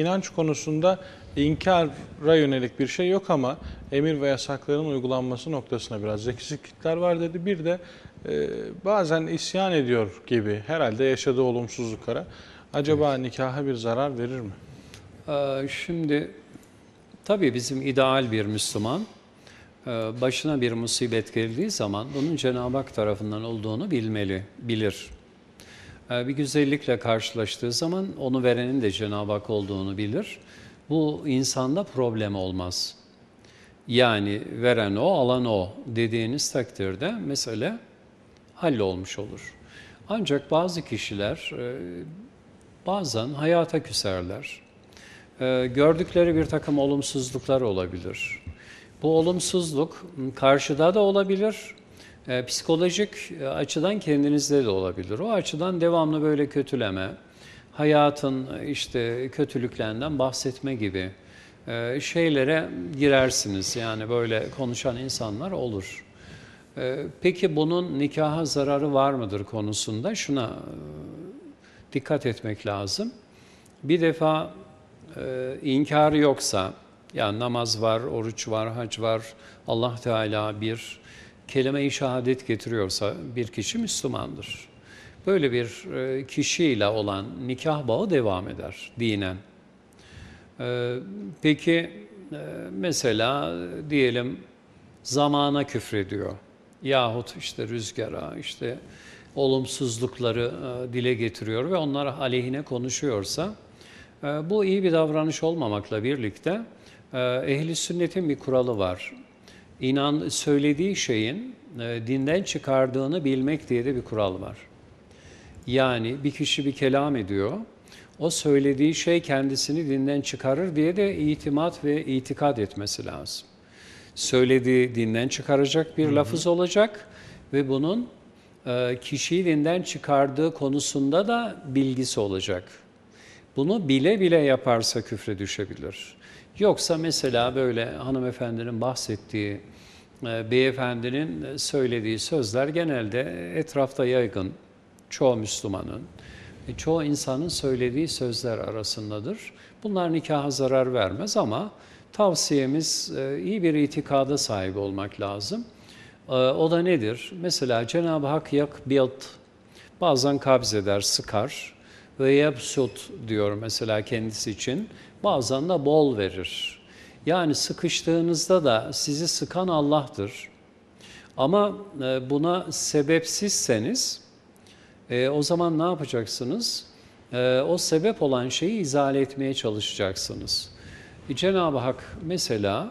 inanç konusunda inkara yönelik bir şey yok ama emir ve yasakların uygulanması noktasına biraz eksiklikler var dedi. Bir de e, bazen isyan ediyor gibi herhalde yaşadığı olumsuzluklara. Acaba nikaha bir zarar verir mi? Ee, Şimdi tabii bizim ideal bir Müslüman e, başına bir musibet geldiği zaman bunun Cenab-ı Hak tarafından olduğunu bilmeli, bilir. Ee, Bir güzellikle karşılaştığı zaman onu verenin de Cenab-ı Hak olduğunu bilir. Bu insanda problem olmaz. Yani veren o, alan o dediğiniz takdirde mesele hallolmuş olur. Ancak bazı kişiler e, bazen hayata küserler. Ee, gördükleri bir takım olumsuzluklar olabilir. Bu olumsuzluk karşıda da olabilir, e, psikolojik açıdan kendinizde de olabilir. O açıdan devamlı böyle kötüleme, hayatın e, işte kötülüklerinden bahsetme gibi e, şeylere girersiniz. Yani böyle konuşan insanlar olur. E, Peki bunun nikaha zararı var mıdır konusunda şuna e, dikkat etmek lazım. Bir defa e, inkarı yoksa, yani namaz var, oruç var, hac var, Allah Teala bir kelime-i şehadet getiriyorsa bir kişi Müslümandır. Böyle bir e, kişiyle olan nikah bağı devam eder dinen. E, peki e, mesela diyelim zamana küfrediyor yahut işte rüzgara, işte olumsuzlukları dile getiriyor ve onlar aleyhine konuşuyorsa bu iyi bir davranış olmamakla birlikte ehli sünnetin bir kuralı var. İnan söylediği şeyin e, dinden çıkardığını bilmek diye de bir kural var. Yani bir kişi bir kelam ediyor, o söylediği şey kendisini dinden çıkarır diye de itimat ve itikad etmesi lazım. Söylediği dinden çıkaracak bir lafız olacak ve bunun e, kişiyi dinden çıkardığı konusunda da bilgisi olacak. Bunu bile bile yaparsa küfre düşebilir. Yoksa mesela böyle hanımefendinin bahsettiği, e, beyefendinin söylediği sözler genelde etrafta yaygın. Çoğu Müslümanın, e, çoğu insanın söylediği sözler arasındadır. Bunlar nikaha zarar vermez ama tavsiyemiz e, iyi bir itikada sahip olmak lazım. O da nedir? Mesela Cenab-ı Hak yak bilt, bazen kabz eder, sıkar ve yabsut diyor mesela kendisi için. Bazen de bol verir. Yani sıkıştığınızda da sizi sıkan Allah'tır. Ama e, buna sebepsizseniz e, o zaman ne yapacaksınız? E, o sebep olan şeyi izale etmeye çalışacaksınız. Cenab-ı Hak mesela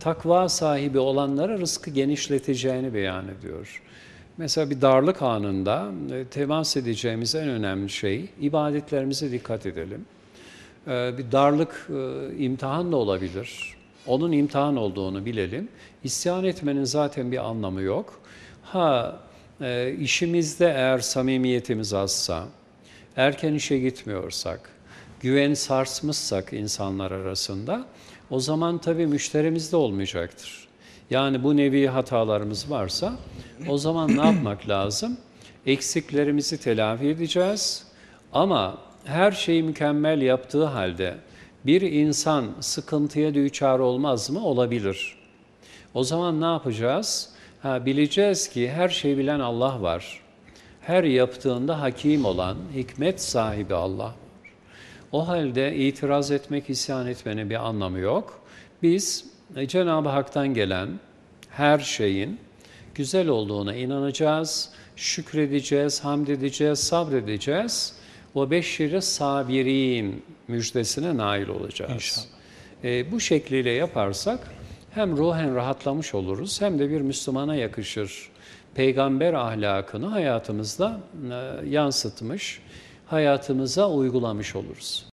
takva sahibi olanlara rızkı genişleteceğini beyan ediyor. Mesela bir darlık anında e, temas edeceğimiz en önemli şey ibadetlerimize dikkat edelim. E, bir darlık e, imtihan da olabilir. Onun imtihan olduğunu bilelim. İsyan etmenin zaten bir anlamı yok. Ha işimizde eğer samimiyetimiz azsa, erken işe gitmiyorsak, güven sarsmışsak insanlar arasında o zaman tabii müşterimiz de olmayacaktır. Yani bu nevi hatalarımız varsa o zaman ne yapmak lazım? Eksiklerimizi telafi edeceğiz ama her şeyi mükemmel yaptığı halde bir insan sıkıntıya düçar olmaz mı? Olabilir. O zaman ne yapacağız? Ha, bileceğiz ki her şeyi bilen Allah var. Her yaptığında hakim olan, hikmet sahibi Allah var. O halde itiraz etmek, isyan etmenin bir anlamı yok. Biz Cenab-ı Hak'tan gelen her şeyin güzel olduğuna inanacağız, şükredeceğiz, hamd edeceğiz, sabredeceğiz. O beşşiri sabirin müjdesine nail olacağız. İnşallah. E, bu şekliyle yaparsak hem ruhen rahatlamış oluruz hem de bir Müslümana yakışır. Peygamber ahlakını hayatımızda e, yansıtmış, hayatımıza uygulamış oluruz.